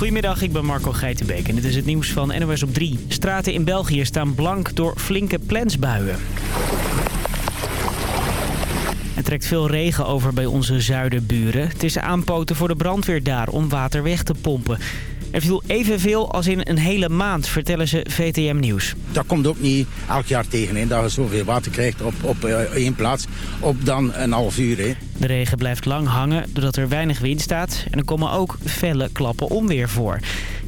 Goedemiddag, ik ben Marco Geitenbeek en dit is het nieuws van NOS op 3. Straten in België staan blank door flinke plensbuien. Er trekt veel regen over bij onze zuidenburen. Het is aanpoten voor de brandweer daar om water weg te pompen. Er viel evenveel als in een hele maand, vertellen ze VTM Nieuws. Dat komt ook niet elk jaar tegen, hè, dat je zoveel water krijgt op, op uh, één plaats op dan een half uur. Hè. De regen blijft lang hangen doordat er weinig wind staat en er komen ook felle klappen onweer voor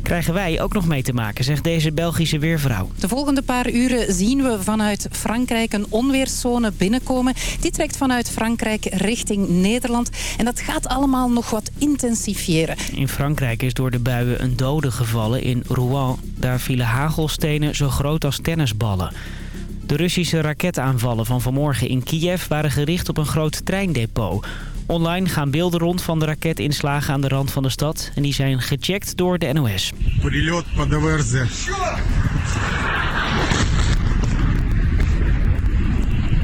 krijgen wij ook nog mee te maken, zegt deze Belgische weervrouw. De volgende paar uren zien we vanuit Frankrijk een onweerszone binnenkomen. Die trekt vanuit Frankrijk richting Nederland. En dat gaat allemaal nog wat intensiveren. In Frankrijk is door de buien een dode gevallen in Rouen. Daar vielen hagelstenen zo groot als tennisballen. De Russische raketaanvallen van vanmorgen in Kiev waren gericht op een groot treindepot. Online gaan beelden rond van de raketinslagen aan de rand van de stad. En die zijn gecheckt door de NOS.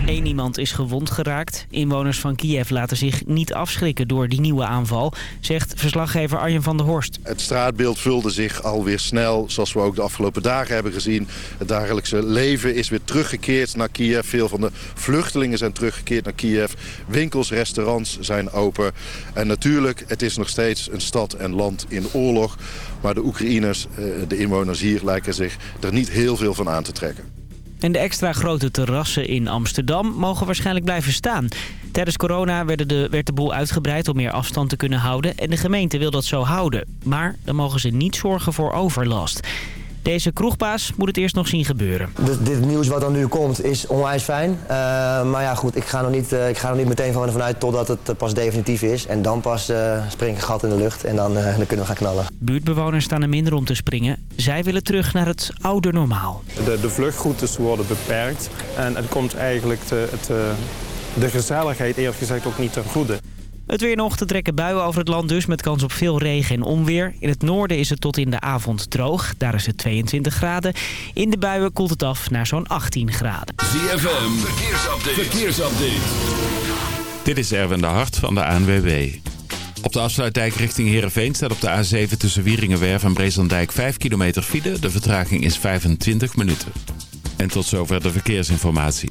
Eén iemand is gewond geraakt. Inwoners van Kiev laten zich niet afschrikken door die nieuwe aanval, zegt verslaggever Arjen van der Horst. Het straatbeeld vulde zich alweer snel, zoals we ook de afgelopen dagen hebben gezien. Het dagelijkse leven is weer teruggekeerd naar Kiev. Veel van de vluchtelingen zijn teruggekeerd naar Kiev. Winkels, restaurants zijn open. En natuurlijk, het is nog steeds een stad en land in oorlog. Maar de Oekraïners, eh, de inwoners hier, lijken zich er niet heel veel van aan te trekken. En de extra grote terrassen in Amsterdam mogen waarschijnlijk blijven staan. Tijdens corona werd de, werd boel uitgebreid om meer afstand te kunnen houden. En de gemeente wil dat zo houden. Maar dan mogen ze niet zorgen voor overlast. Deze kroegbaas moet het eerst nog zien gebeuren. Dit, dit nieuws wat dan nu komt is onwijs fijn. Uh, maar ja goed, ik ga nog niet, uh, ik ga nog niet meteen van ervan uit totdat het uh, pas definitief is. En dan pas spring ik een gat in de lucht en dan, dan kunnen we gaan knallen. Buurtbewoners staan er minder om te springen. Zij willen terug naar het oude normaal. De, de vluchtroutes worden beperkt en het komt eigenlijk te, te, de gezelligheid eerlijk gezegd ook niet ten goede. Het weer nog te trekken buien over het land dus met kans op veel regen en onweer. In het noorden is het tot in de avond droog. Daar is het 22 graden. In de buien koelt het af naar zo'n 18 graden. ZFM, verkeersupdate. verkeersupdate. Dit is Erwin de Hart van de ANWB. Op de afsluitdijk richting Heerenveen staat op de A7 tussen Wieringenwerf en Breeslandijk 5 kilometer file. De vertraging is 25 minuten. En tot zover de verkeersinformatie.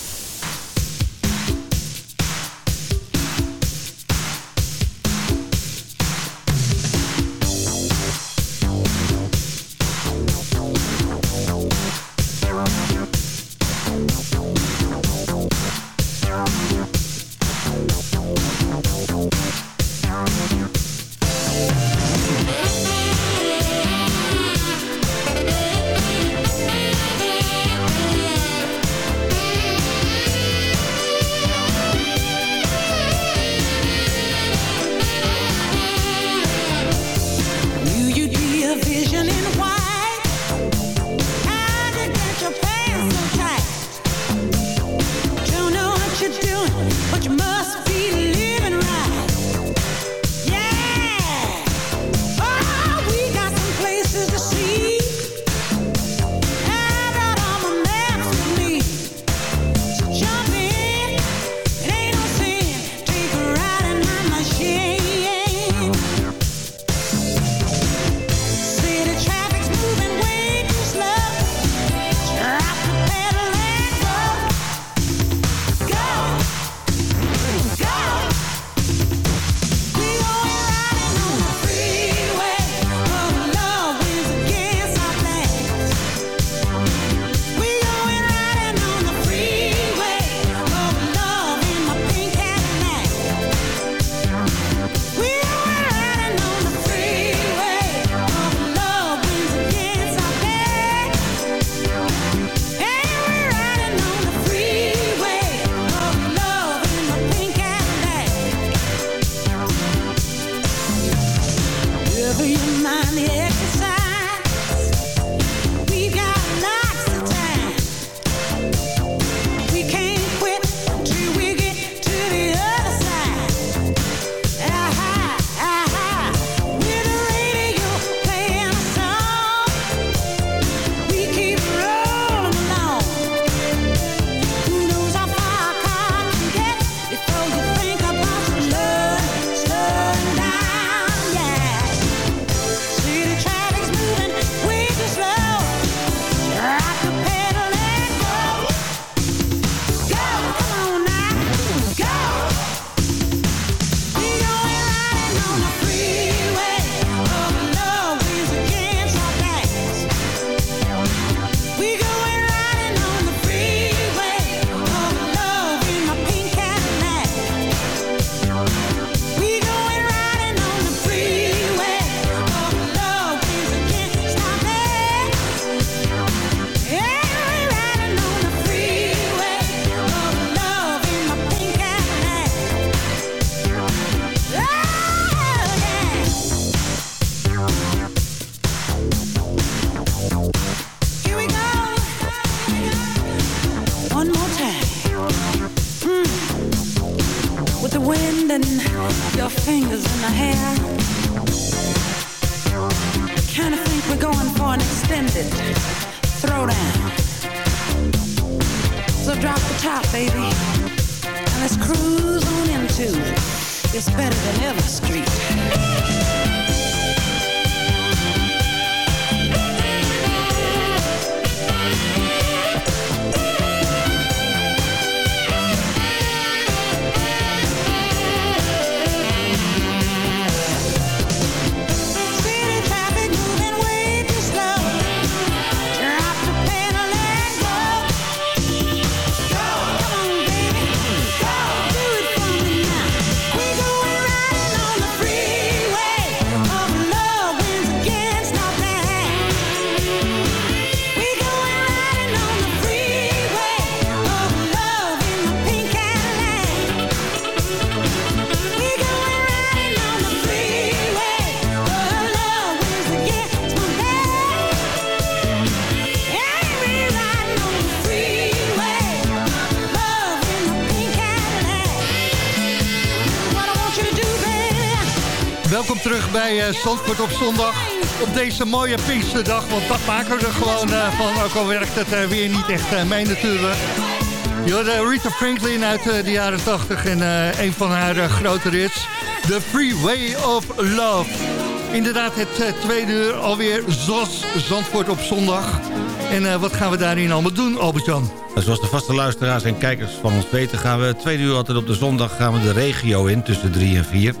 Zandvoort op zondag. Op deze mooie Pinksterdag, want dat maken we er gewoon eh, van. Ook al werkt het eh, weer niet echt eh, mee natuurlijk. Je Rita Franklin uit de jaren 80 en een van haar grote hits. The Freeway of Love. Inderdaad, het tweede uur alweer ZOS Zandvoort op zondag. En wat gaan we daarin allemaal doen, Albert-Jan? Zoals de vaste luisteraars en kijkers van ons weten... gaan we tweede uur altijd op de zondag gaan we de regio in tussen drie en vier.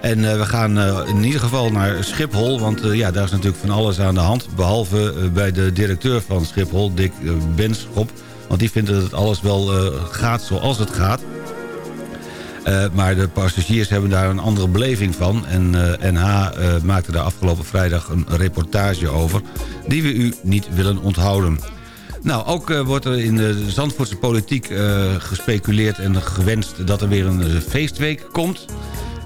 En eh, we gaan eh, in ieder geval naar Schiphol, want eh, ja, daar is natuurlijk van alles aan de hand. Behalve eh, bij de directeur van Schiphol, Dick Benschop. Want die vindt dat het alles wel gaat zoals het gaat. Maar de passagiers hebben daar een andere beleving van. En NH maakte daar afgelopen vrijdag een reportage over... die we u niet willen onthouden. Nou, ook wordt er in de Zandvoortse politiek gespeculeerd en gewenst... dat er weer een feestweek komt.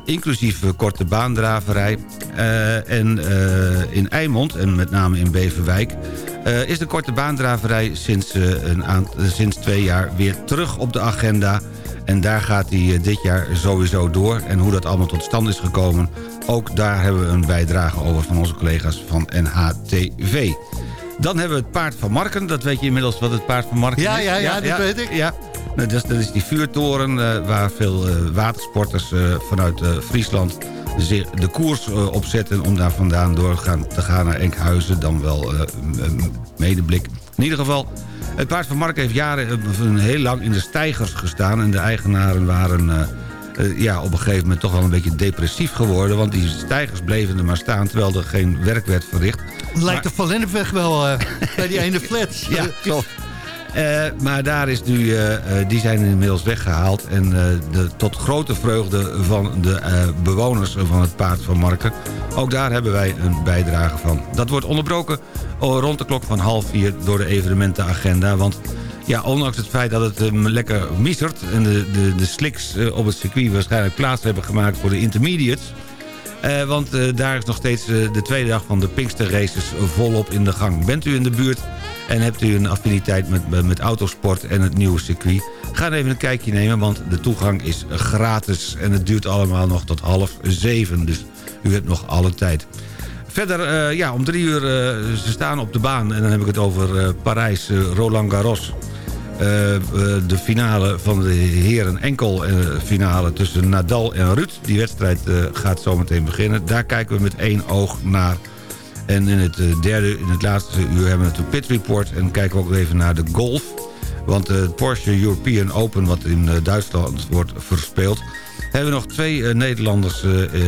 Inclusief uh, korte baandraverij. Uh, en uh, in Eimond, en met name in Beverwijk... Is de korte baandraverij sinds, een sinds twee jaar weer terug op de agenda... En daar gaat hij dit jaar sowieso door. En hoe dat allemaal tot stand is gekomen... ook daar hebben we een bijdrage over van onze collega's van NHTV. Dan hebben we het paard van Marken. Dat weet je inmiddels wat het paard van Marken ja, is. Ja, ja, dat ja, weet ik. Ja. Nou, dat, is, dat is die vuurtoren uh, waar veel uh, watersporters uh, vanuit Friesland de koers opzetten... om daar vandaan door gaan, te gaan naar Enkhuizen, dan wel medeblik. In ieder geval, het paard van Mark heeft jaren heel lang in de stijgers gestaan... en de eigenaren waren ja, op een gegeven moment toch wel een beetje depressief geworden... want die stijgers bleven er maar staan terwijl er geen werk werd verricht. Lijkt maar... de Van Lennepweg wel uh, bij die ene flat. ja, klopt. Uh, maar daar is nu, uh, die zijn inmiddels weggehaald. En de, tot grote vreugde van de bewoners van het Paard van Marken. Ook daar hebben wij een bijdrage van. Dat wordt onderbroken rond de klok van half vier door de evenementenagenda. Want ja, ondanks het feit dat het lekker misert... en de, de, de slicks op het circuit waarschijnlijk plaats hebben gemaakt voor de intermediates... Uh, want uh, daar is nog steeds uh, de tweede dag van de Pinkster Races volop in de gang. Bent u in de buurt en hebt u een affiniteit met, met autosport en het nieuwe circuit... ga even een kijkje nemen, want de toegang is gratis... en het duurt allemaal nog tot half zeven, dus u hebt nog alle tijd. Verder, ja, om drie uur, ze staan op de baan... en dan heb ik het over Parijs, Roland Garros... Uh, de finale van de heren enkel uh, finale tussen Nadal en Ruud. Die wedstrijd uh, gaat zometeen beginnen. Daar kijken we met één oog naar. En in het derde, in het laatste uur hebben we natuurlijk Pit Report. En kijken we ook even naar de golf. Want het Porsche European Open, wat in Duitsland wordt verspeeld... hebben we nog twee Nederlanders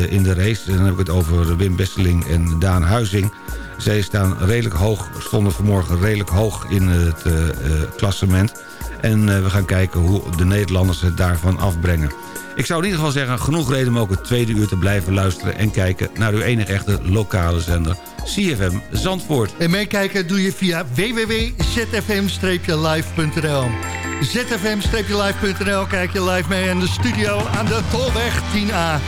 in de race. Dan heb ik het over Wim Besseling en Daan Huizing... Zij staan redelijk hoog, stonden vanmorgen redelijk hoog in het uh, uh, klassement. En uh, we gaan kijken hoe de Nederlanders het daarvan afbrengen. Ik zou in ieder geval zeggen, genoeg reden om ook het tweede uur te blijven luisteren... en kijken naar uw enige echte lokale zender, CFM Zandvoort. En meekijken doe je via www.zfm-live.nl zfm-live.nl kijk je live mee in de studio aan de Tolweg 10A.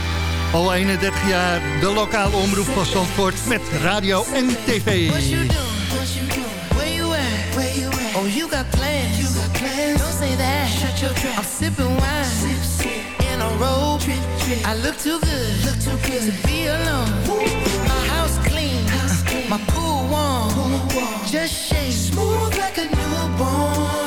Al 31 jaar de lokale omroep van Zandvoort met radio en tv. What you doing? What you doing? Where you at? Where you at? Oh, you got plans. You got plans. Don't say that. Shut your trap. I'm sipping wine. Sip, sip. In a robe. Trip, trip. I look too good. Look too good. To be alone. Ooh. My house clean. House clean. My pool warm. pool warm. Just shake. Smooth like a newborn.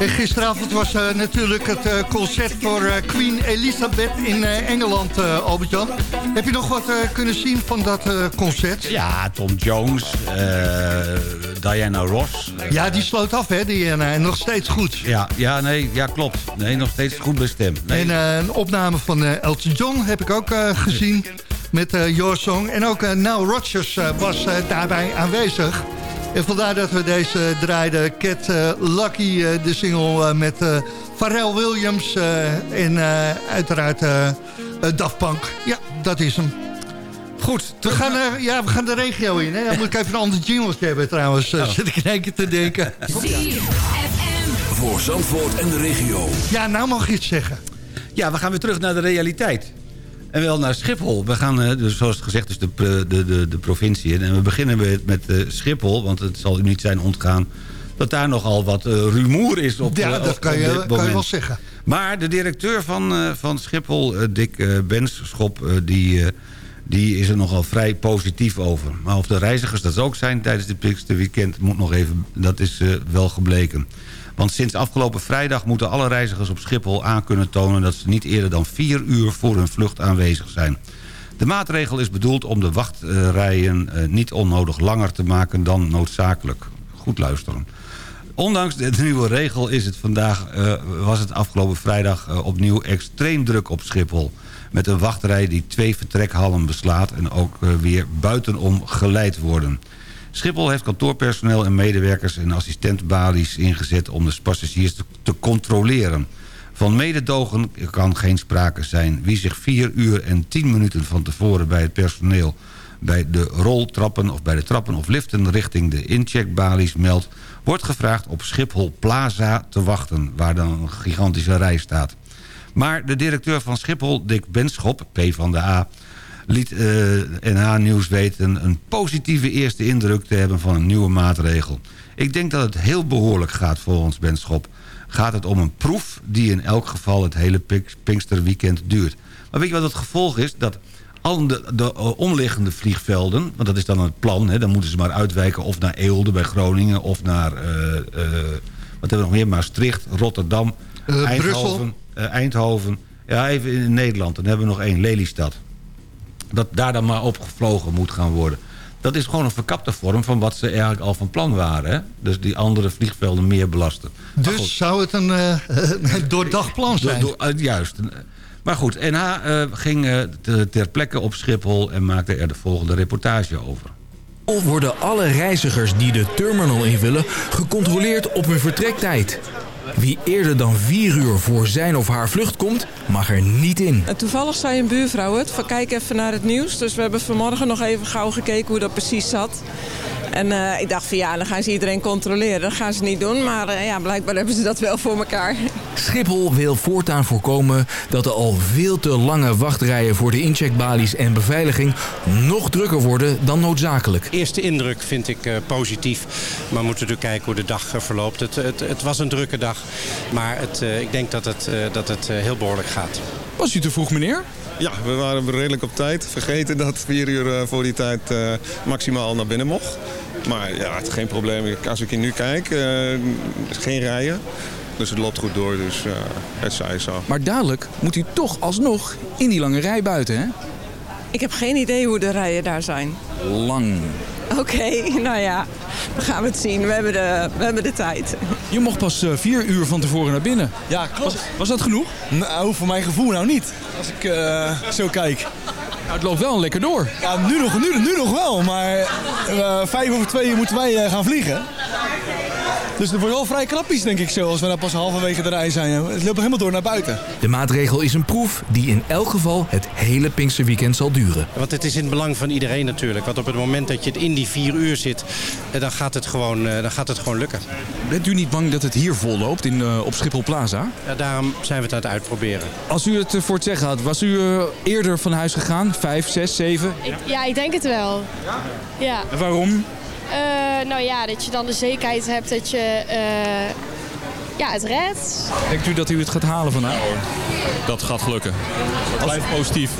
En gisteravond was eh, natuurlijk het eh, concert voor eh, Queen Elizabeth in Engeland, Albert-Jan. Heb je nog wat kunnen zien van dat concert? Ja, Tom Jones, Diana Ross. Ja, die sloot af, hè, eh, nog steeds goed. Ja, ja, nee, ja, klopt. Nee, nog steeds goed bij stem. Nee. En een opname van Elton John heb ik ook gezien met Your Song. En ook Nile Rodgers was daarbij aanwezig. En vandaar dat we deze draaiden. Cat eh, Lucky, eh, de single eh, met eh, Pharrell Williams eh, en eh, uiteraard Daft Punk. Ja, dat is hem. Goed. We gaan, eh, ja, we gaan de regio in. Hè? Dan moet ik even een ander jingletje hebben trouwens. Zit ik in één keer te denken. Voor Zandvoort en de regio. Ja, nou mag je het zeggen. Ja, we gaan weer terug naar de realiteit. En wel naar Schiphol. We gaan, eh, dus zoals gezegd, dus de, de, de, de provincie in. En we beginnen met, met eh, Schiphol, want het zal u niet zijn ontgaan... dat daar nogal wat eh, rumoer is op Ja, dat op- kan je, kan je wel zeggen. Maar de directeur van, van Schiphol, eh, Dick Benschop... die, die is er nogal vrij positief over. Maar of de reizigers dat ook zijn tijdens dit Weekend... Moet nog even, dat is wel gebleken. Want sinds afgelopen vrijdag moeten alle reizigers op Schiphol aan kunnen tonen... dat ze niet eerder dan vier uur voor hun vlucht aanwezig zijn. De maatregel is bedoeld om de wachtrijen eh, niet onnodig langer te maken dan noodzakelijk. Goed luisteren. Ondanks de nieuwe regel is het vandaag, eh, was het afgelopen vrijdag eh, opnieuw extreem druk op Schiphol. Met een wachtrij die twee vertrekhallen beslaat en ook weer buitenom geleid worden. Schiphol heeft kantoorpersoneel en medewerkers en assistentbalies ingezet om de passagiers te, controleren. Van mededogen kan geen sprake zijn. Wie zich vier uur en tien minuten van tevoren bij het personeel... bij de roltrappen of bij de trappen of liften richting de incheckbalies meldt... wordt gevraagd op Schiphol Plaza te wachten... waar dan een gigantische rij staat. Maar de directeur van Schiphol, Dick Benschop, P van de A liet eh, NH Nieuws weten een positieve eerste indruk te hebben van een nieuwe maatregel. Ik denk dat het heel behoorlijk gaat volgens Benschop. Gaat het om een proef die in elk geval het hele Pink- Pinksterweekend duurt. Maar weet je wat het gevolg is? Dat al de, de eh, omliggende vliegvelden, want dat is dan het plan... Hè, dan moeten ze maar uitwijken of naar Eelde bij Groningen... of naar, eh, eh, wat hebben we nog meer, Maastricht, Rotterdam, Eh, Eindhoven, Brussel. eh, Eindhoven. Ja, even in Nederland. Dan hebben we nog één, Lelystad dat daar dan maar opgevlogen moet gaan worden. Dat is gewoon een verkapte vorm van wat ze eigenlijk al van plan waren. Hè? Dus die andere vliegvelden meer belasten. Dus zou het een eh, een doordacht plan zijn? eh, juist. Maar goed, NH eh, ging eh, te- ter plekke op Schiphol... en maakte er de volgende reportage over. worden alle reizigers die de terminal in willen gecontroleerd op hun vertrektijd. Wie eerder dan 4 uur voor zijn of haar vlucht komt, mag er niet in. Toevallig zei een buurvrouw het, van kijk even naar het nieuws. Dus we hebben vanmorgen nog even gauw gekeken hoe dat precies zat. En eh, ik dacht van ja, dan gaan ze iedereen controleren. Dat gaan ze niet doen, maar eh, ja, blijkbaar hebben ze dat wel voor elkaar. Schiphol wil voortaan voorkomen dat de al veel te lange wachtrijen voor de incheckbalies en beveiliging nog drukker worden dan noodzakelijk. Eerste indruk vind ik eh, positief, maar we moeten natuurlijk kijken hoe de dag verloopt. Het, het, het was een drukke dag, maar het, eh, ik denk dat het, eh, dat het heel behoorlijk gaat. Was u te vroeg, meneer? Ja, we waren redelijk op tijd. Vergeten dat vier uur eh, voor die tijd eh, maximaal naar binnen mocht. Maar ja, het is geen probleem. Ik- Als ik hier nu kijk, eh, geen rijen. Dus het loopt goed door, dus eh, het zij zo. Maar dadelijk moet u toch alsnog in die lange rij buiten, hè? Ik heb geen idee hoe de rijen daar zijn. Lang. Oké, nou ja, dan gaan we het zien. We hebben de, we hebben de tijd. Je mocht pas eh, vier uur van tevoren naar binnen. Ja, klopt. Was, was dat genoeg? Nou, voor mijn gevoel nou niet. Als ik eh, zo kijk. Nou, het loopt wel lekker door. Ja, nu nog, nu, nu nog wel. Maar eh, vijf over twee moeten wij eh, gaan vliegen. Dus het wordt wel vrij krappies, denk ik zo, als we nou pas halverwege de rij zijn. Het loopt helemaal door naar buiten. De maatregel is een proef die in elk geval het hele Pinksterweekend zal duren. Want het is in het belang van iedereen natuurlijk. Want op het moment dat je het in die vier uur zit, eh, dan gaat het gewoon, eh, dan gaat het gewoon lukken. Bent u niet bang dat het hier vol loopt in, eh, op Schiphol Plaza? Ja, daarom zijn we het aan het uitproberen. Als u het voor het zeggen had, was u eerder van huis gegaan? Vijf, zes, zeven? Ik, ja, ik denk het wel. Ja. En waarom? Eh, nou ja, dat je dan de zekerheid hebt dat je eh, ja, het redt. Denkt u dat u het gaat halen vandaag? Dat gaat gelukken. Blijf positief.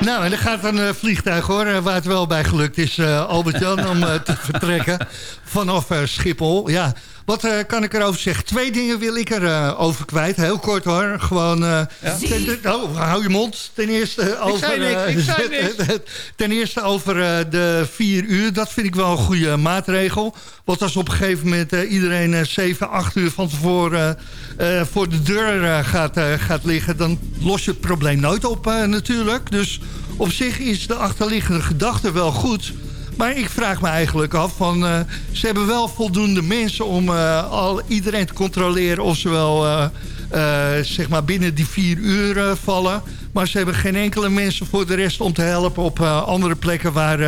Nou, en er gaat een eh, vliegtuig hoor, waar het wel bij gelukt is, eh, Albert-Jan, om te vertrekken vanaf Schiphol. Ja, wat eh, kan ik erover zeggen? Twee dingen wil ik erover over kwijt, heel kort hoor. Gewoon, eh, ten, ten- oh, hou je mond. Ten eerste over, niks, eh, ten eerste over eh, de vier uur, dat vind ik wel een goede maatregel. Want als op een gegeven moment eh, iedereen eh, zeven, acht uur van tevoren eh, eh, voor de deur eh, gaat, eh, gaat liggen... dan los je het probleem nooit op eh, natuurlijk. Dus op zich is de achterliggende gedachte wel goed... Maar ik vraag me eigenlijk af van... eh, ze hebben wel voldoende mensen om eh, al iedereen te controleren... of ze wel eh, zeg maar binnen die vier uur vallen. Maar ze hebben geen enkele mensen voor de rest om te helpen... op andere plekken waar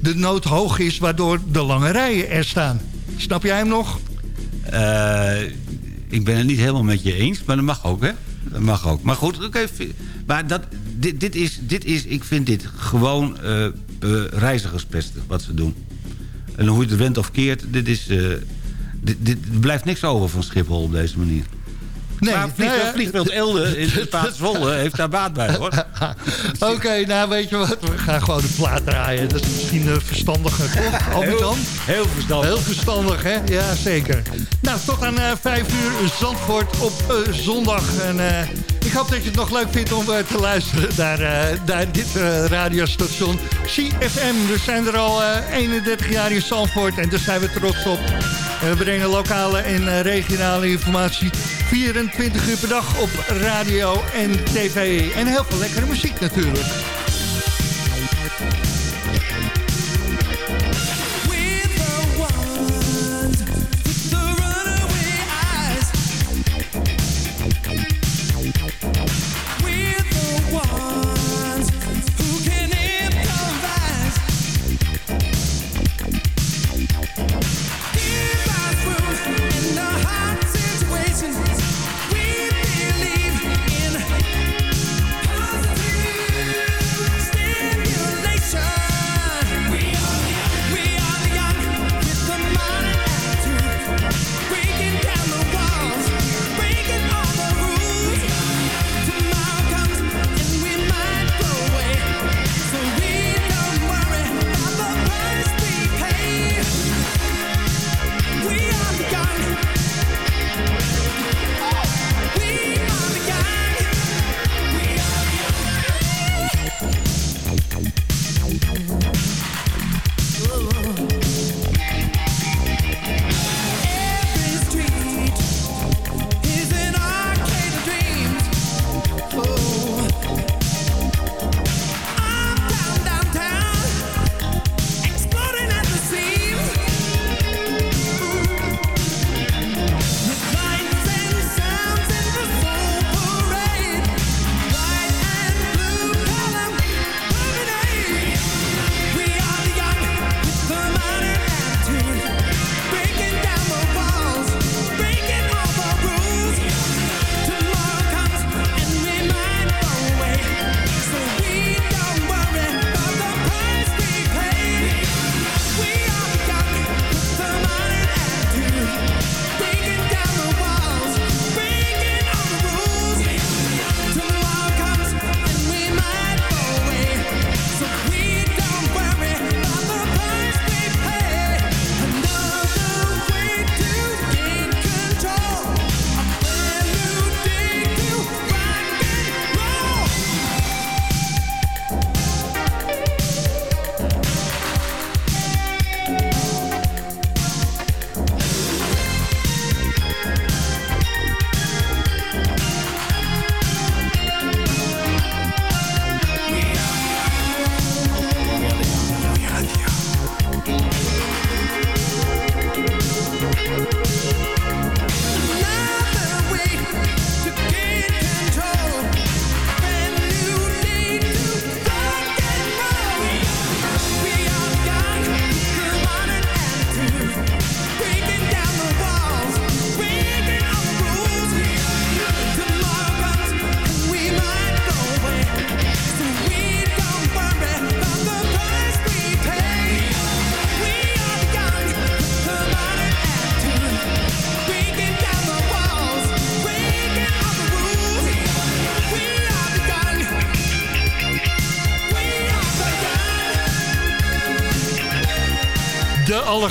de nood hoog is... waardoor de lange rijen er staan. Snap jij hem nog? Ik ben het niet helemaal met je eens, maar dat mag ook, hè? Dat mag ook. Maar goed, oké. maar dat, dit, dit, is, dit is, ik vind dit gewoon reizigerspesten, wat ze doen. En hoe je het went of keert, dit is... eh, dit, blijft niks over van Schiphol op deze manier. Nee, maar vliegveld, Elde in Paterswolle heeft daar baat bij, hoor. Oké, nou weet je wat, we gaan gewoon de plaat draaien. Dat is misschien uh, verstandiger, toch? Albert-Jan? Heel, heel verstandig. Heel verstandig, hè? Ja, zeker. Nou, tot aan uh, vijf uur Zandvoort op uh, zondag. En uh, ik hoop dat je het nog leuk vindt om te luisteren naar, naar dit radiostation CFM. We zijn er al uh, 31 jaar in Zandvoort en daar zijn we trots op. We brengen lokale en uh, regionale informatie 24 uur per dag op radio en tv. En heel veel lekkere muziek natuurlijk.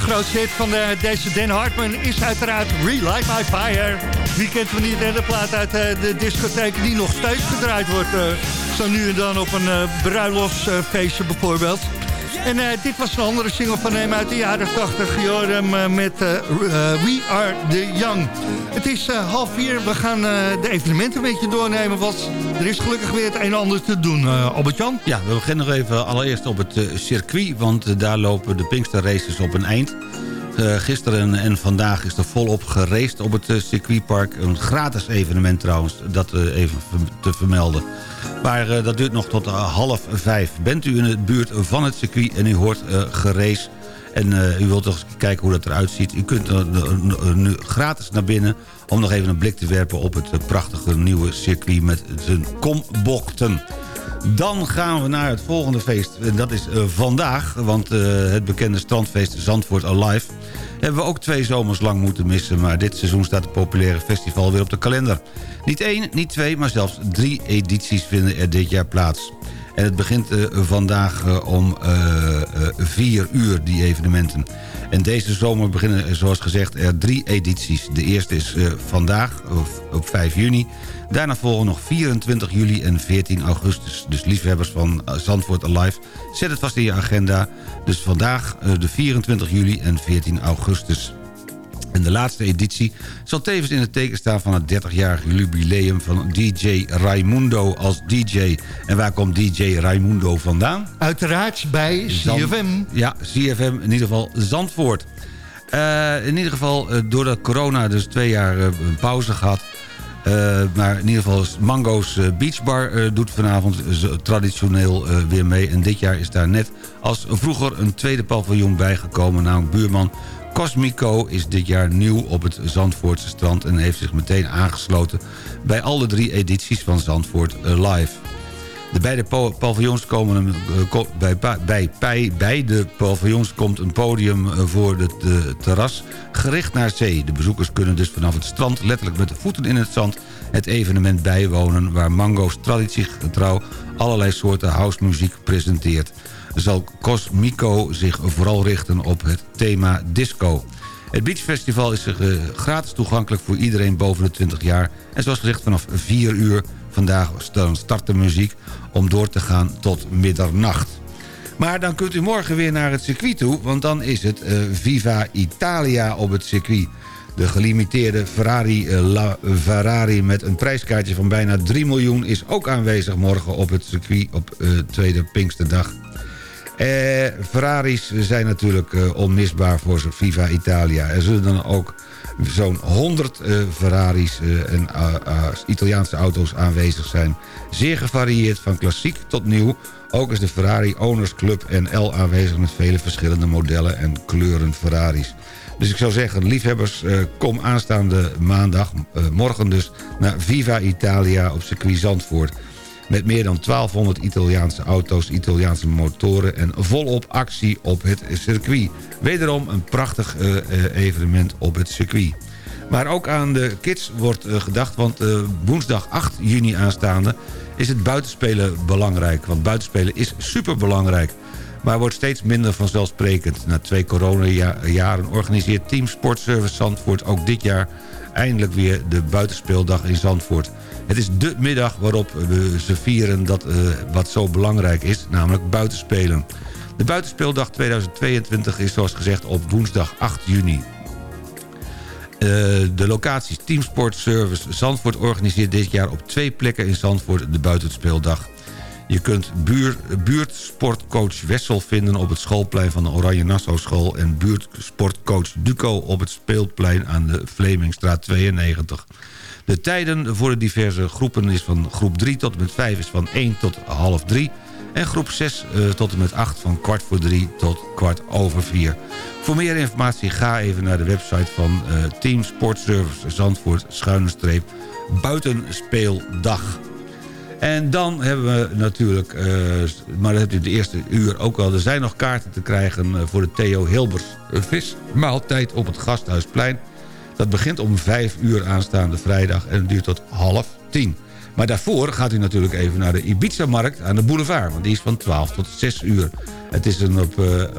Allergrootste hit van de, deze Dan Hartman is uiteraard Relight My Fire. Wie kent we niet, hè? de plaat uit eh, de discotheek die nog steeds gedraaid wordt. eh, zo nu en dan op een eh bruiloftsfeestje bijvoorbeeld. En eh, dit was een andere single van hem uit de jaren 80. Je hoorde hem eh, met eh, We Are The Young. Het is half vier. We gaan de evenementen een beetje doornemen. Want er is gelukkig weer het een en ander te doen. Albert-Jan? Ja, we beginnen nog even allereerst op het circuit, want daar lopen de Pinkster Races op een eind. Eh, gisteren en vandaag is er volop geraced op het eh, circuitpark. Een gratis evenement trouwens, dat eh, even te vermelden. Maar dat duurt nog tot half vijf. Bent u in de buurt van het circuit en u hoort gerace... en u wilt toch kijken hoe dat eruit ziet... u kunt eh, nu gratis naar binnen om nog even een blik te werpen... op het prachtige nieuwe circuit met zijn kombochten. Dan gaan we naar het volgende feest. En dat is eh, vandaag, want eh, het bekende strandfeest Zandvoort Alive... hebben we ook twee zomers lang moeten missen... maar dit seizoen staat het populaire festival weer op de kalender. Niet één, niet twee, maar zelfs drie edities vinden er dit jaar plaats. En het begint eh, vandaag eh, om eh, eh, vier uur, die evenementen. En deze zomer beginnen, zoals gezegd, er drie edities. De eerste is vandaag, op 5 juni. Daarna volgen nog 24 juli en 14 augustus. Dus liefhebbers van Zandvoort Alive, zet het vast in je agenda. Dus vandaag de 24 juli en 14 augustus. En de laatste editie zal tevens in het teken staan van het 30-jarig jubileum van DJ Raimundo als DJ. En waar komt DJ Raimundo vandaan? Uiteraard bij CFM. Ja, CFM in ieder geval Zandvoort. Eh, in ieder geval, eh, doordat corona dus twee jaar eh, een pauze gehad... eh, maar in ieder geval is Mango's Beach Bar doet vanavond traditioneel weer mee. En dit jaar is daar net als vroeger een tweede paviljoen bijgekomen... namelijk buurman Cosmico is dit jaar nieuw op het Zandvoortse strand... en heeft zich meteen aangesloten bij alle drie edities van Zandvoort Live. De beide paviljoens komen eh, bij, bij, bij beide paviljoens komt een podium eh, voor het terras gericht naar zee. De bezoekers kunnen dus vanaf het strand letterlijk met de voeten in het zand het evenement bijwonen waar Mango's traditiegetrouw allerlei soorten housemuziek presenteert. Zal Cosmico zich vooral richten op het thema disco. Het Beachfestival is eh, gratis toegankelijk voor iedereen boven de 20 jaar. En zoals gezegd vanaf 4 uur vandaag st- start de muziek om door te gaan tot middernacht. Maar dan kunt u morgen weer naar het circuit toe, want dan is het eh, Viva Italia op het circuit. De gelimiteerde Ferrari eh, La Ferrari met een prijskaartje van bijna 3 miljoen... is ook aanwezig morgen op het circuit op tweede Pinksterdag. Eh, Ferraris zijn natuurlijk eh, onmisbaar voor Viva Italia. Er zullen dan ook zo'n 100 eh, Ferraris eh, en eh, eh, Italiaanse auto's aanwezig zijn. Zeer gevarieerd van klassiek tot nieuw. Ook is de Ferrari Owners Club NL aanwezig met vele verschillende modellen en kleuren Ferraris. Dus ik zou zeggen, liefhebbers, kom aanstaande maandag, morgen dus, naar Viva Italia op circuit Zandvoort. Met meer dan 1200 Italiaanse auto's, Italiaanse motoren en volop actie op het circuit. Wederom een prachtig eh, eh, evenement op het circuit. Maar ook aan de kids wordt eh, gedacht, want woensdag 8 juni aanstaande is het buitenspelen belangrijk. Want buitenspelen is superbelangrijk. Maar wordt steeds minder vanzelfsprekend. Na twee coronajaren organiseert Team Sportservice Zandvoort ook dit jaar eindelijk weer de buitenspeeldag in Zandvoort. Het is de middag waarop we ze vieren dat eh, wat zo belangrijk is, namelijk buitenspelen. De buitenspeeldag 2022 is zoals gezegd op woensdag 8 juni. Eh, de locaties Teamsport Service Zandvoort organiseert dit jaar op twee plekken in Zandvoort de buitenspeeldag. Je kunt buur, buurtsportcoach Wessel vinden op het schoolplein van de Oranje Nassau School... en buurtsportcoach Duco op het speelplein aan de Vlemingstraat 92. De tijden voor de diverse groepen is van groep 3 tot en met 5 is van 1 tot half 3... en groep 6 eh, tot en met 8 van kwart voor 3 tot kwart over 4. Voor meer informatie ga even naar de website van eh, Team Sportservice Zandvoort... schuine streep buitenspeeldag. En dan hebben we natuurlijk, eh, maar dat heb je de eerste uur ook al... er zijn nog kaarten te krijgen voor de Theo Hilbers vismaaltijd op het Gasthuisplein. Dat begint om vijf uur aanstaande vrijdag en duurt tot half tien. Maar daarvoor gaat u natuurlijk even naar de Ibiza-markt aan de boulevard. Want die is van 12 tot 6 uur. Het is, een op, eh, eh,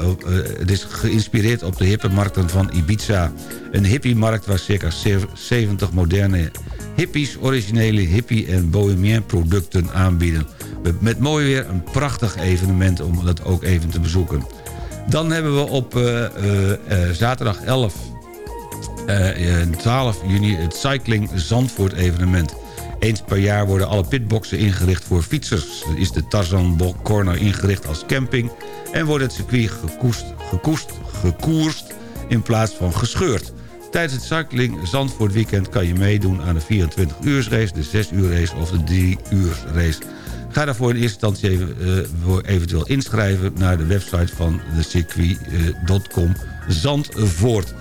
het is geïnspireerd op de hippe markten van Ibiza. Een hippie-markt waar circa 70 moderne hippies... originele hippie- en bohemien producten aanbieden. Met, mooi weer een prachtig evenement om dat ook even te bezoeken. Dan hebben we op eh, zaterdag 11 eh, eh, 12 juni het Cycling Zandvoort evenement. Eens per jaar worden alle pitboxen ingericht voor fietsers. Er is de Tarzan Corner ingericht als camping... en wordt het circuit gekoest, gekoest, gekoerst in plaats van gescheurd. Tijdens het Cycling Zandvoort weekend kan je meedoen aan de 24 uur race... de 6 uur race of de 3 uur race. Ga daarvoor in eerste instantie even, eh, eventueel inschrijven... naar de website van de circuit.com Zandvoort.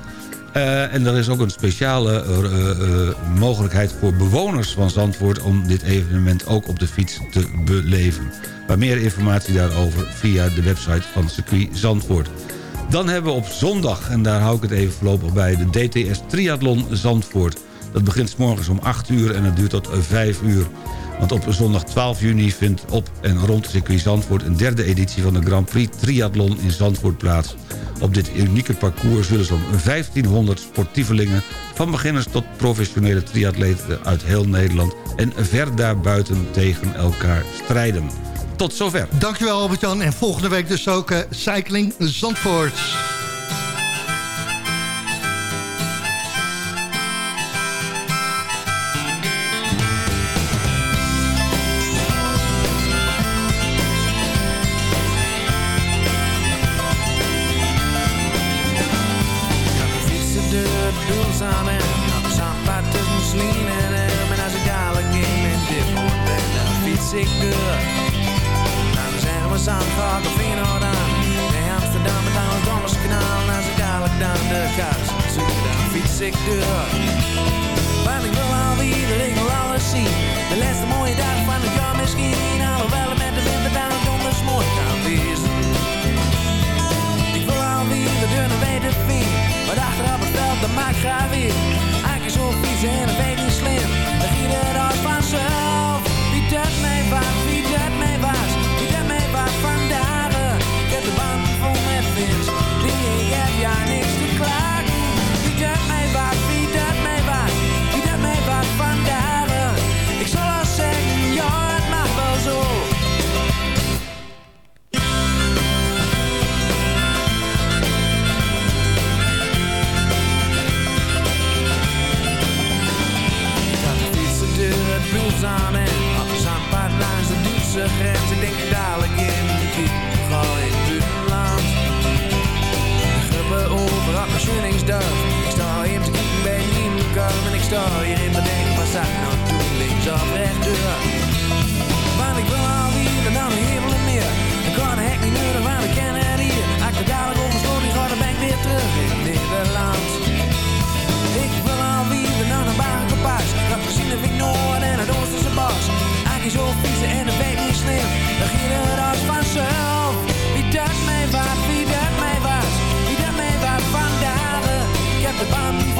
Eh, en er is ook een speciale eh, eh, mogelijkheid voor bewoners van Zandvoort... om dit evenement ook op de fiets te beleven. Maar meer informatie daarover via de website van circuit Zandvoort. Dan hebben we op zondag, en daar hou ik het even voorlopig bij... de DTS Triathlon Zandvoort. Dat begint 's morgens om 8 uur en het duurt tot 5 uur. Want op zondag 12 juni vindt op en rond circuit Zandvoort... een derde editie van de Grand Prix Triathlon in Zandvoort plaats. Op dit unieke parcours zullen zo'n 1500 sportievelingen... van beginners tot professionele triatleten uit heel Nederland... en ver daarbuiten tegen elkaar strijden. Tot zover. Dankjewel Albert-Jan. En volgende week dus ook eh, Cycling Zandvoort. Dan zeggen we Zandvoort of Feyenoord aan. Nee, Amsterdam met aan het Dommerskanaal. Als ik dadelijk dan de kaars zoek, dan fiets ik door. Want ik wil alweer, ik wil alles zien. De laatste mooie dag van het jaar misschien. Alhoewel het met de winter dan donders mooi kan wezen. Ik wil alweer de deur naar weet het wie. Maar achteraf het veld, dat maakt graag weer. Eigenlijk zo vies en dat weet vins. Die heb ja niks te klagen. Wie dat mij was, wie dat mij was. Wie dat mij was vandaag. Ik zal al zeggen, ja het mag wel zo. Bulzaan en op een zandpad langs de Duitse grens. Ik denk dadelijk in mijn Schunningsdorf. Ik sta hier te kijken bij Nieuwkom en ik sta hier in mijn denk, wat zag ik nou doen, links of rechtdoor. Want ik wil alweer en dan een hemel en meer. Ik kan de hek niet nodig, want ik ken het hier. Als ik er dadelijk over sloot, die gaat, dan ben ik weer terug in Nederland. Ik wil alweer naar een bagenpaas. Dat gezien heb ik Noord en het Oosterse bos. Eigenlijk zo vies en het weet niet slim. Dan ging het als vanzelf. Ik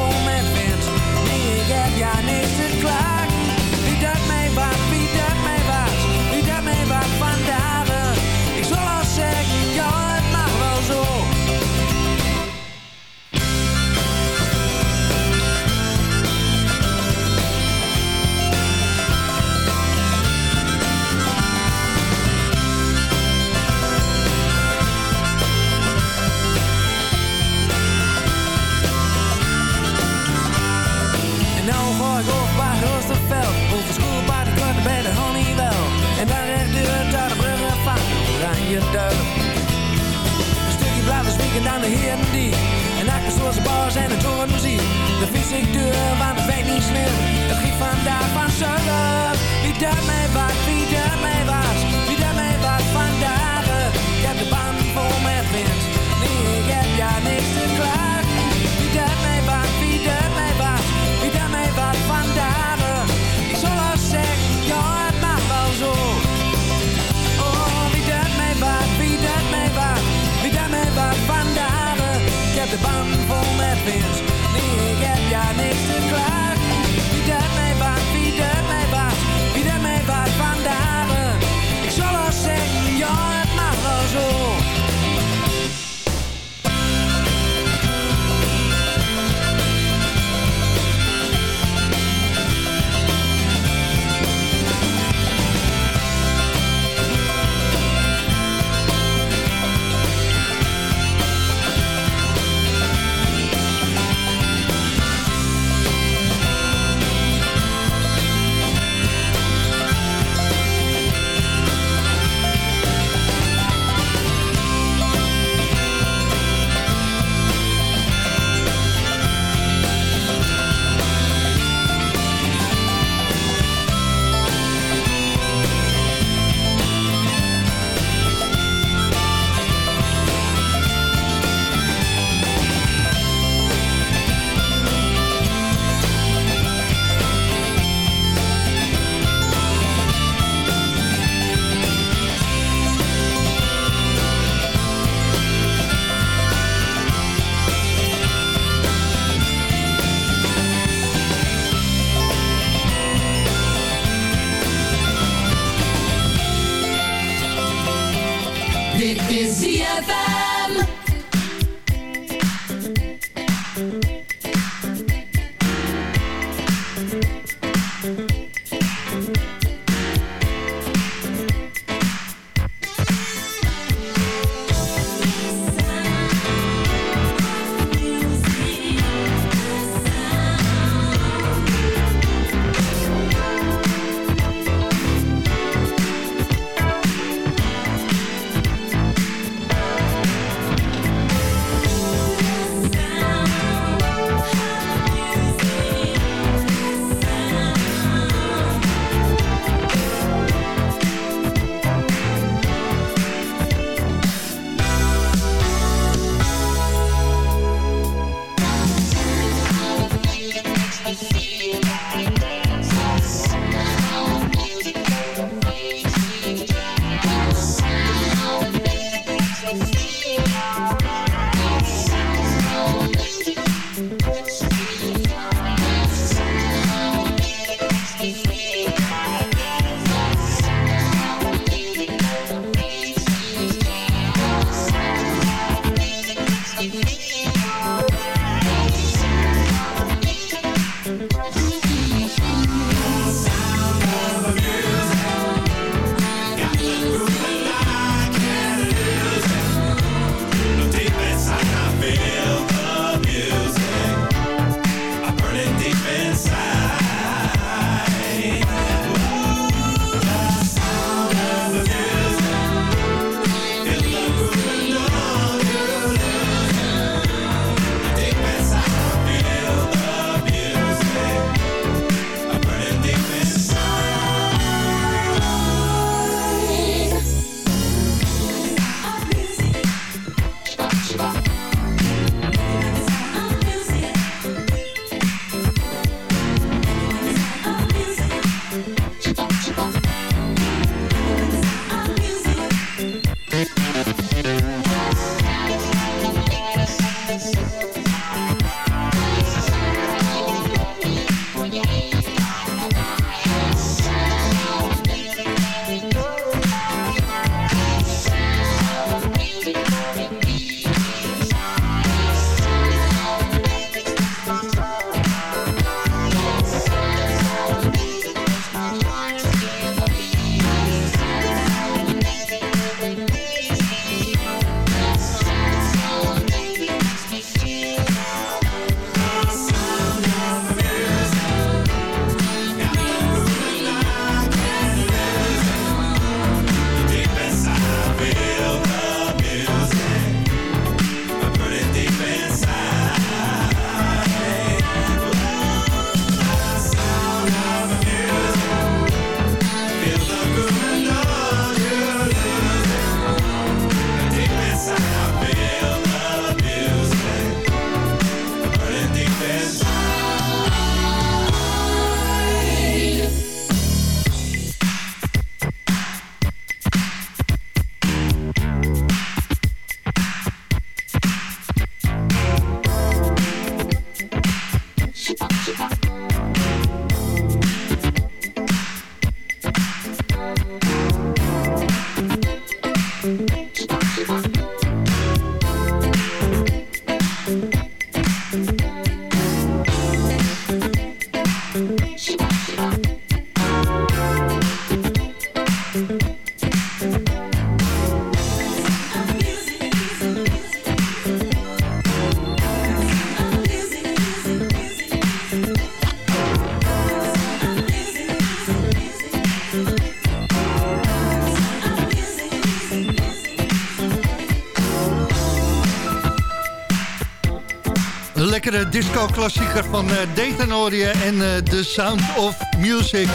disco-klassieker van eh Dayton hoor je en eh The Sound of Music.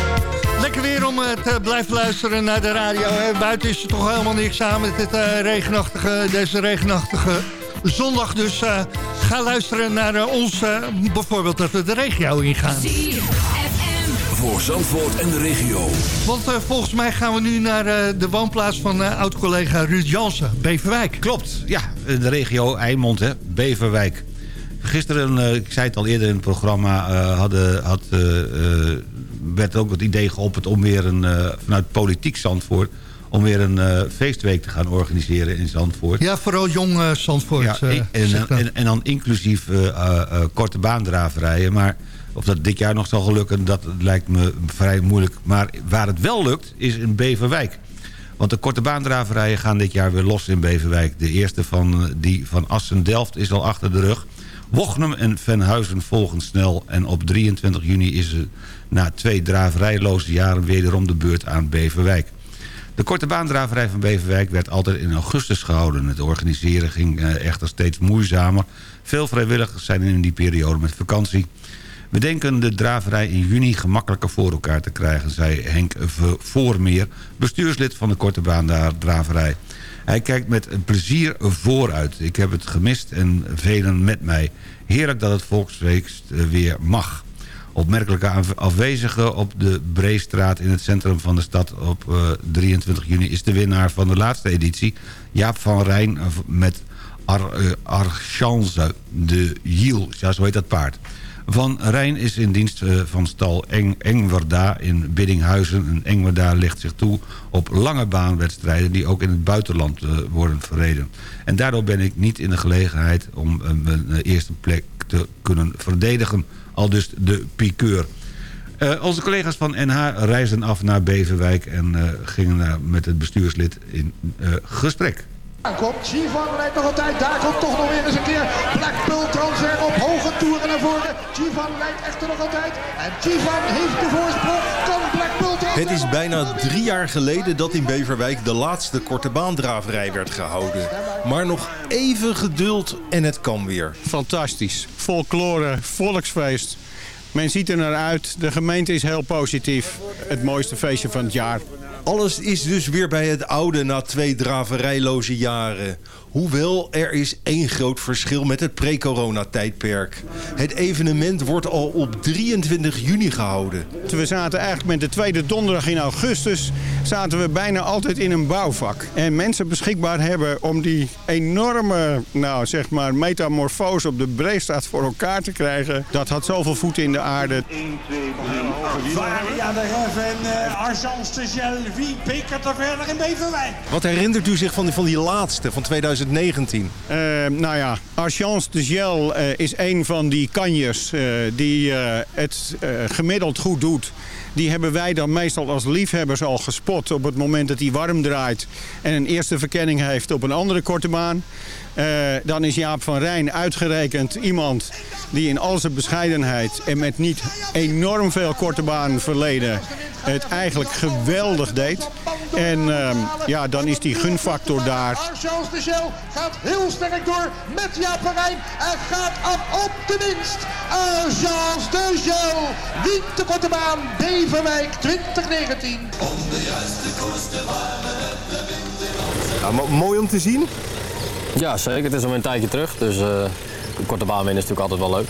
Lekker weer om eh, te blijven luisteren naar de radio. Hè. Buiten is er toch helemaal niks aan met dit, eh, regenachtige, deze regenachtige zondag. Dus eh, ga luisteren naar ons, eh, bijvoorbeeld dat we de regio ingaan. Voor Zandvoort en de regio. Want eh, volgens mij gaan we nu naar eh, de woonplaats van eh, oud-collega Ruud Jansen, Beverwijk. Klopt, ja, de regio Eimond, hè, Beverwijk. Gisteren, eh, ik zei het al eerder in het programma, eh, hadden, had, eh, werd ook het idee geopperd om weer een, vanuit politiek Zandvoort... om weer een feestweek te gaan organiseren in Zandvoort. Ja, vooral jong Zandvoort. Ja, en, en, en dan inclusief korte baandraverijen. Maar of dat dit jaar nog zal gelukken, dat lijkt me vrij moeilijk. Maar waar het wel lukt, is in Beverwijk. Want de korte baandraverijen gaan dit jaar weer los in Beverwijk. De eerste van, die van Assen-Delft is al achter de rug. Wochnum en Venhuizen volgen snel. En op 23 juni is er na twee draverijloze jaren wederom de beurt aan Beverwijk. De korte baandraverij van Beverwijk werd altijd in augustus gehouden. Het organiseren ging eh, echter steeds moeizamer. Veel vrijwilligers zijn in die periode met vakantie. We denken de draverij in juni gemakkelijker voor elkaar te krijgen... zei Henk Voormeer, bestuurslid van de korte baandraverij. Hij kijkt met plezier vooruit. Ik heb het gemist en velen met mij. Heerlijk dat het volksfeest eh, weer mag. Opmerkelijke afwezige op de Breestraat in het centrum van de stad op eh, 23 juni... is de winnaar van de laatste editie, Jaap van Rijn eh, met Ar, eh, de Jiel. Ja, zo heet dat paard. Van Rijn is in dienst eh, van stal Eng, Engwerda in Biddinghuizen. En Engwerda legt zich toe op lange baanwedstrijden... die ook in het buitenland eh, worden verreden. En daardoor ben ik niet in de gelegenheid om eh, mijn eerste plek te kunnen verdedigen. Al dus de piqueur. Eh, onze collega's van NH reisden af naar Beverwijk... en eh, gingen met het bestuurslid in eh, gesprek. Aankomt, Givan rijdt nog altijd, daar komt toch nog weer eens een keer Blackpool toeren naar voren. Givan rijdt echter nog altijd en Givan heeft de voorsprong, kan. Het is bijna drie jaar geleden dat in Beverwijk de laatste korte baandraverij werd gehouden. Maar nog even geduld en het kan weer. Fantastisch. Folklore, volksfeest. Men ziet er naar uit. De gemeente is heel positief. Het mooiste feestje van het jaar. Alles is dus weer bij het oude na twee draverijloze jaren. Hoewel er is één groot verschil met het pre-corona-tijdperk. Het evenement wordt al op 23 juni gehouden. We zaten eigenlijk met de tweede donderdag in augustus... zaten we bijna altijd in een bouwvak. En mensen beschikbaar hebben om die enorme nou, zeg maar, metamorfose op de Breestraat voor elkaar te krijgen... dat had zoveel voeten in de aarde. Varia de Rev en uh, Argence de Gel, wie pikert er verder in Beverwijk? Wat herinnert u zich van die, van die laatste, van 2019? Eh, nou ja, Archance de Gel eh, is een van die kanjers eh, die eh, het eh, gemiddeld goed doet. Die hebben wij dan meestal als liefhebbers al gespot op het moment dat hij warm draait en een eerste verkenning heeft op een andere korte baan. Eh, dan is Jaap van Rijn uitgerekend iemand die in al zijn bescheidenheid en met niet enorm veel korte baan verleden het eigenlijk geweldig deed. En ehm, ja, dan is die gunfactor daar. De Gel gaat heel sterk door met Jaap van Rijn en gaat af op de winst. De Gel wint de korte baan Beverwijk 2019. Ja, mo- mooi om te zien. Ja, zeker. Het is alweer een tijdje terug. Dus eh de korte baan winnen is natuurlijk altijd wel leuk.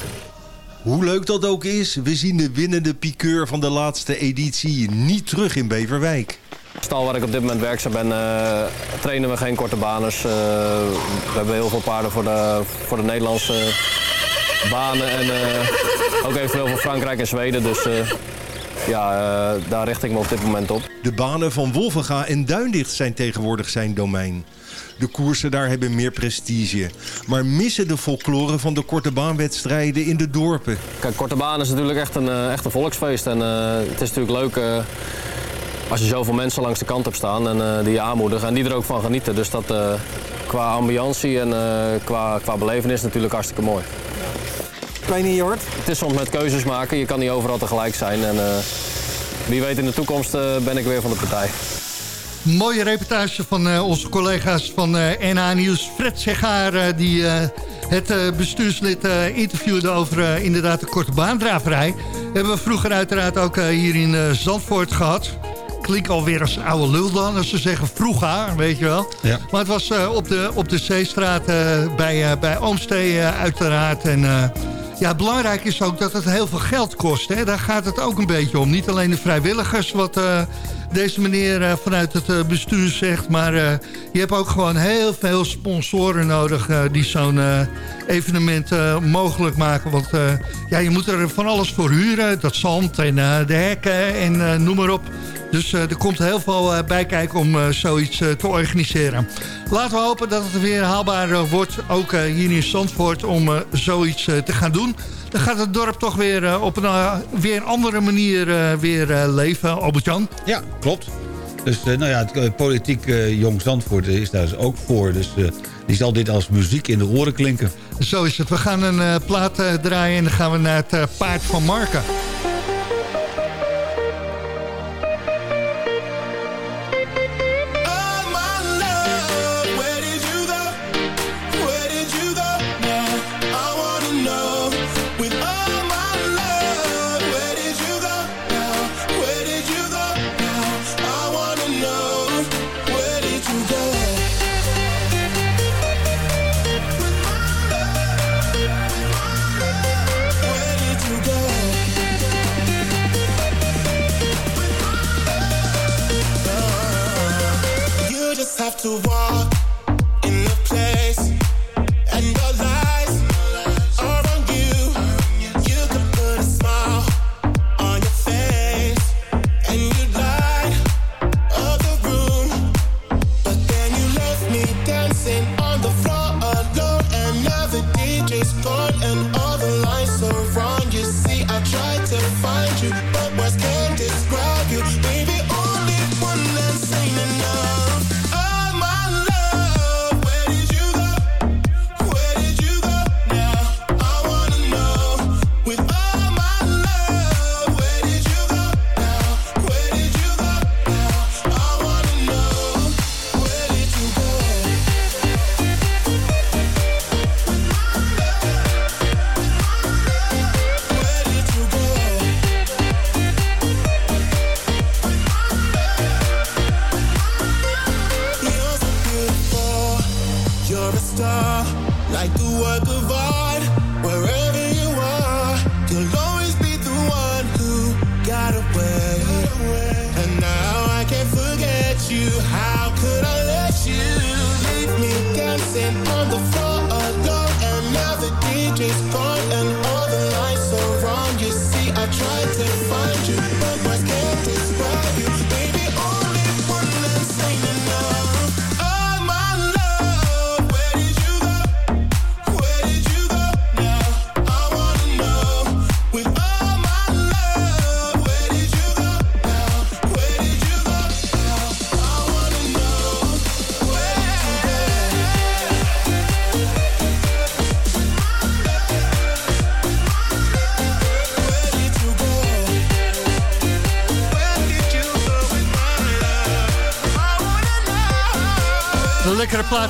Hoe leuk dat ook is, we zien de winnende piqueur van de laatste editie niet terug in Beverwijk. Stal waar ik op dit moment werkzaam ben, eh, trainen we geen korte baners. Eh, we hebben heel veel paarden voor de, voor de Nederlandse banen. En ook evenveel voor Frankrijk en Zweden. Dus ja, daar richt ik me op dit moment op. De banen van Wolvenga en Duindicht zijn tegenwoordig zijn domein. De koersen daar hebben meer prestige. Maar missen de folklore van de korte baanwedstrijden in de dorpen. Kijk, korte baan is natuurlijk echt een, eh, echt een volksfeest. En eh, het is natuurlijk leuk eh, als je zoveel mensen langs de kant hebt staan en eh, die je aanmoedigen en die er ook van genieten. Dus dat eh, qua ambiantie en eh, qua, qua belevenis natuurlijk hartstikke mooi. Klein in je hart? Het is soms met keuzes maken. Je kan niet overal tegelijk zijn. En eh, wie weet in de toekomst eh, ben ik weer van de partij. Mooie reportage van eh, onze collega's van eh NH Nieuws. Fred Segaar, eh, die eh, het eh, bestuurslid eh, interviewde over eh, inderdaad de korte baandraverij. Hebben we vroeger uiteraard ook eh, hier in eh, Zandvoort gehad. Klinkt alweer als een oude lul dan, als ze zeggen vroeger, weet je wel. Ja. Maar het was eh, op, de, op de Zeestraat eh, bij, eh, bij Oomstee eh, uiteraard. En eh, ja, belangrijk is ook dat het heel veel geld kost. Hè? Daar gaat het ook een beetje om. Niet alleen de vrijwilligers, wat eh, deze meneer eh, vanuit het eh, bestuur zegt. Maar eh, je hebt ook gewoon heel veel sponsoren nodig die zo'n evenement mogelijk maken. Want ja, je moet er van alles voor huren. Dat zand en de hekken en noem maar op. Dus er komt heel veel bij kijken om zoiets te organiseren. Laten we hopen dat het weer haalbaar wordt, ook hier in Zandvoort, om zoiets te gaan doen. Dan gaat het dorp toch weer eh, op een eh, weer een andere manier eh, weer leven, Albert-Jan. Ja, klopt. Dus nou ja, het politiek Jong Zandvoort is daar dus ook voor. Dus die zal dit als muziek in de oren klinken. Zo is het. We gaan een plaat draaien en dan gaan we naar het paard van Marken.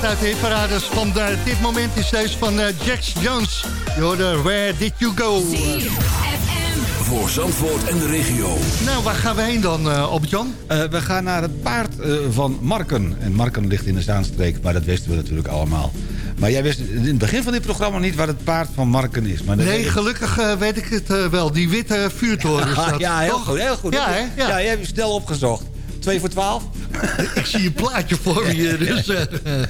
Plaat uit de hitparades van eh, dit moment is deze van eh, Jax Jones. Je hoorde Where Did You Go? Voor Zandvoort en de regio. Nou, waar gaan we heen dan, uh, Albert-Jan? Eh, we gaan naar het paard eh, van Marken. En Marken ligt in de Zaanstreek, maar dat wisten we natuurlijk allemaal. Maar jij wist in het begin van dit programma niet wat het paard van Marken is. Maar Nee, gelukkig weet ik het wel. Die witte vuurtoren is dat. ja, heel toch? goed, heel goed. Ja, hè? Ja. ja, jij hebt je snel opgezocht. Twee voor twaalf? ik zie een plaatje voor me hier. Dus, eh,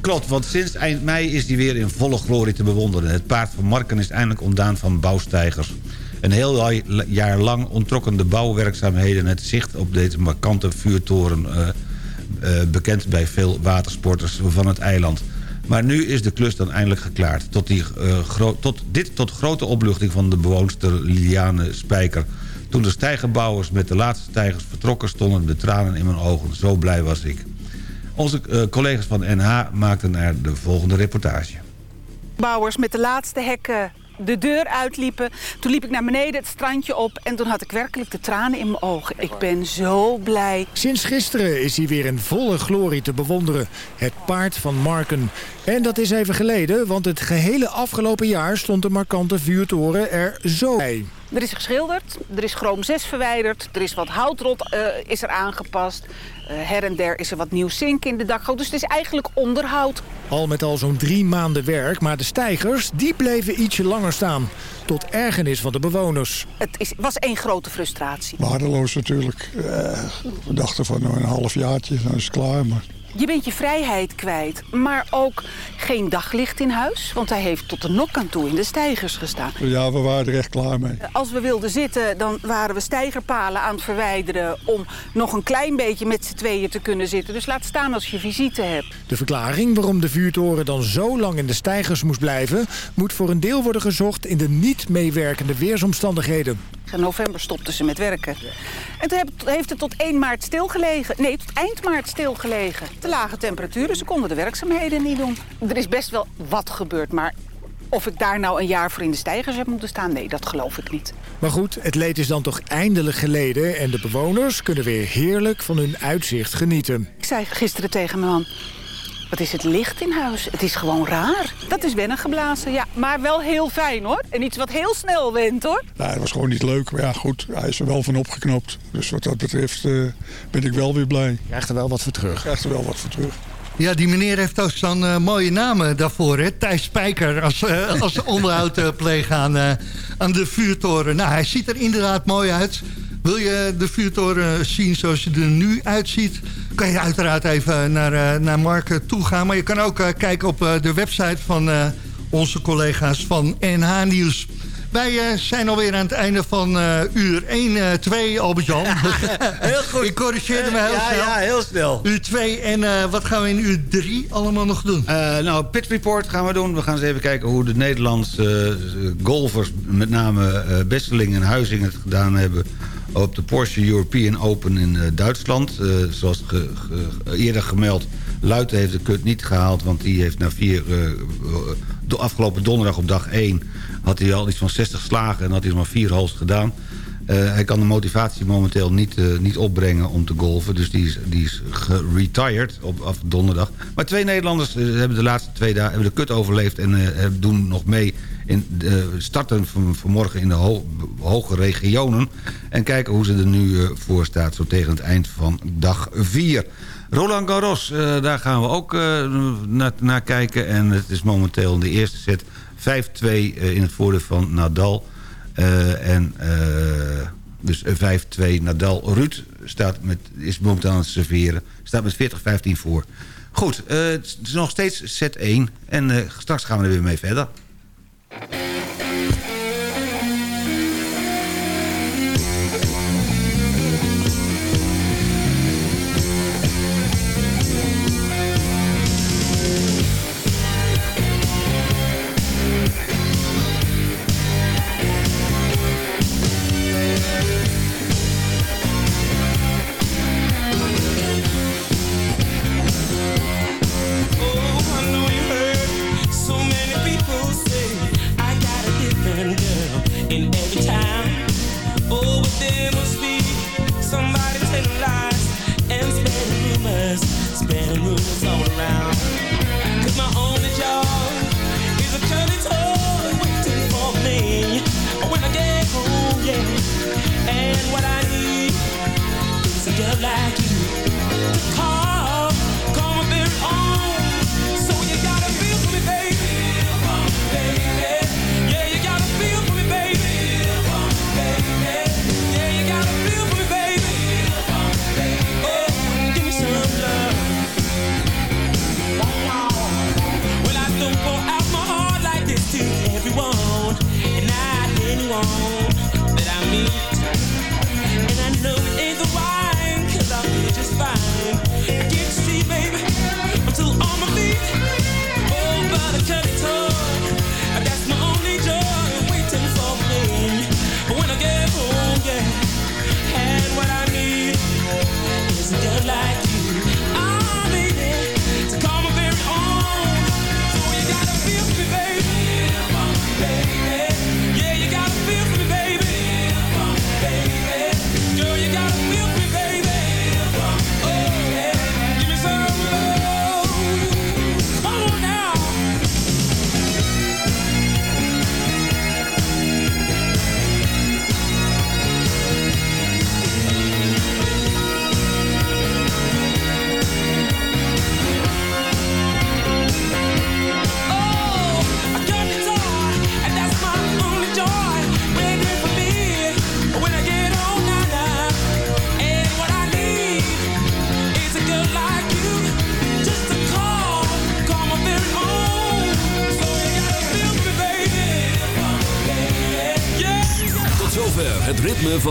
Klopt, want sinds eind mei is die weer in volle glorie te bewonderen. Het paard van Marken is eindelijk ontdaan van bouwstijgers. Een heel jaar lang ontrokken de bouwwerkzaamheden... het zicht op deze markante vuurtoren... eh, eh, bekend bij veel watersporters van het eiland. Maar nu is de klus dan eindelijk geklaard. Tot, die, tot, dit tot grote opluchting van de bewoonster Liliane Spijker. Toen de stijgerbouwers met de laatste stijgers vertrokken... stonden de tranen in mijn ogen. Zo blij was ik. Onze eh, collega's van NH maakten er de volgende reportage. Bouwers met de laatste hekken de deur uitliepen. Toen liep ik naar beneden het strandje op en toen had ik werkelijk de tranen in mijn ogen. Ik ben zo blij. Sinds gisteren is hij weer in volle glorie te bewonderen. Het paard van Marken. En dat is even geleden, want het gehele afgelopen jaar stond de markante vuurtoren er zo bij. Er is geschilderd, er is chroom 6 verwijderd, er is wat houtrot eh, is er aangepast. Eh, her en der is er wat nieuw zink in de dakgoot. Dus het is eigenlijk onderhoud. Al met al zo'n drie maanden werk, maar de stijgers die bleven ietsje langer staan. Tot ergernis van de bewoners. Het is, was één grote frustratie. Waardeloos natuurlijk. Eh, we dachten van nou, een half jaartje, dan is het klaar. Maar Je bent je vrijheid kwijt, maar ook geen daglicht in huis. Want hij heeft tot de nok aan toe in de stijgers gestaan. ja, we waren er echt klaar mee. Als we wilden zitten, dan waren we stijgerpalen aan het verwijderen... om nog een klein beetje met z'n tweeën te kunnen zitten. Dus laat staan als je visite hebt. De verklaring waarom de vuurtoren dan zo lang in de stijgers moest blijven... moet voor een deel worden gezocht in de niet meewerkende weersomstandigheden. In november stopten ze met werken. En toen heeft het tot 1 maart stilgelegen. Nee, tot eind maart stilgelegen. Te lage temperaturen, ze konden de werkzaamheden niet doen. Er is best wel wat gebeurd, maar of ik daar nou een jaar voor in de stijgers heb moeten staan... nee, dat geloof ik niet. Maar goed, het leed is dan toch eindelijk geleden... en de bewoners kunnen weer heerlijk van hun uitzicht genieten. Ik zei gisteren tegen mijn man... Wat is het licht in huis? Het is gewoon raar. Dat is wennen geblazen, ja. Maar wel heel fijn, hoor. En iets wat heel snel went, hoor. Nou, het was gewoon niet leuk. Maar ja, goed, hij is er wel van opgeknapt. Dus wat dat betreft eh, ben ik wel weer blij. Krijgt er wel wat voor terug. Krijgt er wel wat voor terug. Ja, die meneer heeft ook zo'n eh, mooie naam daarvoor. Hè? Thijs Spijker als, eh, als onderhoudpleeg aan, eh, aan de vuurtoren. Nou, hij ziet er inderdaad mooi uit. Wil je de vuurtoren zien zoals je er nu uitziet... kan je uiteraard even naar, eh, naar Mark eh, toe gaan. Maar je kan ook eh, kijken op eh, de website van eh, onze collega's van NH Nieuws. Wij eh, zijn alweer aan het einde van eh, uur 1, eh 2, Albert-Jan. Heel goed. Ik corrigeerde me heel ja, snel. Ja, heel snel. Uur 2 en eh, wat gaan we in uur 3 allemaal nog doen? Eh, nou, Pit Report gaan we doen. We gaan eens even kijken hoe de Nederlandse golfers... met name eh Besseling en Huizing het gedaan hebben... op de Porsche European Open in eh, Duitsland. Eh, zoals eerder gemeld, Luiten heeft de kut niet gehaald... want die heeft na vier... eh, de afgelopen donderdag op dag 1... had hij al iets van 60 slagen en had hij maar vier holes gedaan... Hij kan de motivatie momenteel niet, niet opbrengen om te golfen. Dus die is, die is geretired op, op donderdag. Maar twee Nederlanders hebben de laatste twee dagen de kut overleefd... en doen nog mee in de starten van vanmorgen in de ho- hoge regionen. En kijken hoe ze er nu eh, voor staat, zo tegen het eind van dag 4. Roland Garros, eh, daar gaan we ook eh, naar, naar kijken. En het is momenteel in de eerste set 5-2 eh, in het voordeel van Nadal... Eh, en eh, dus 5-2 Nadal. Ruud staat met, is momenteel aan het serveren. Staat met 40-15 voor. Goed, eh, het is nog steeds set 1. En eh, straks gaan we er weer mee verder. Thank you. Is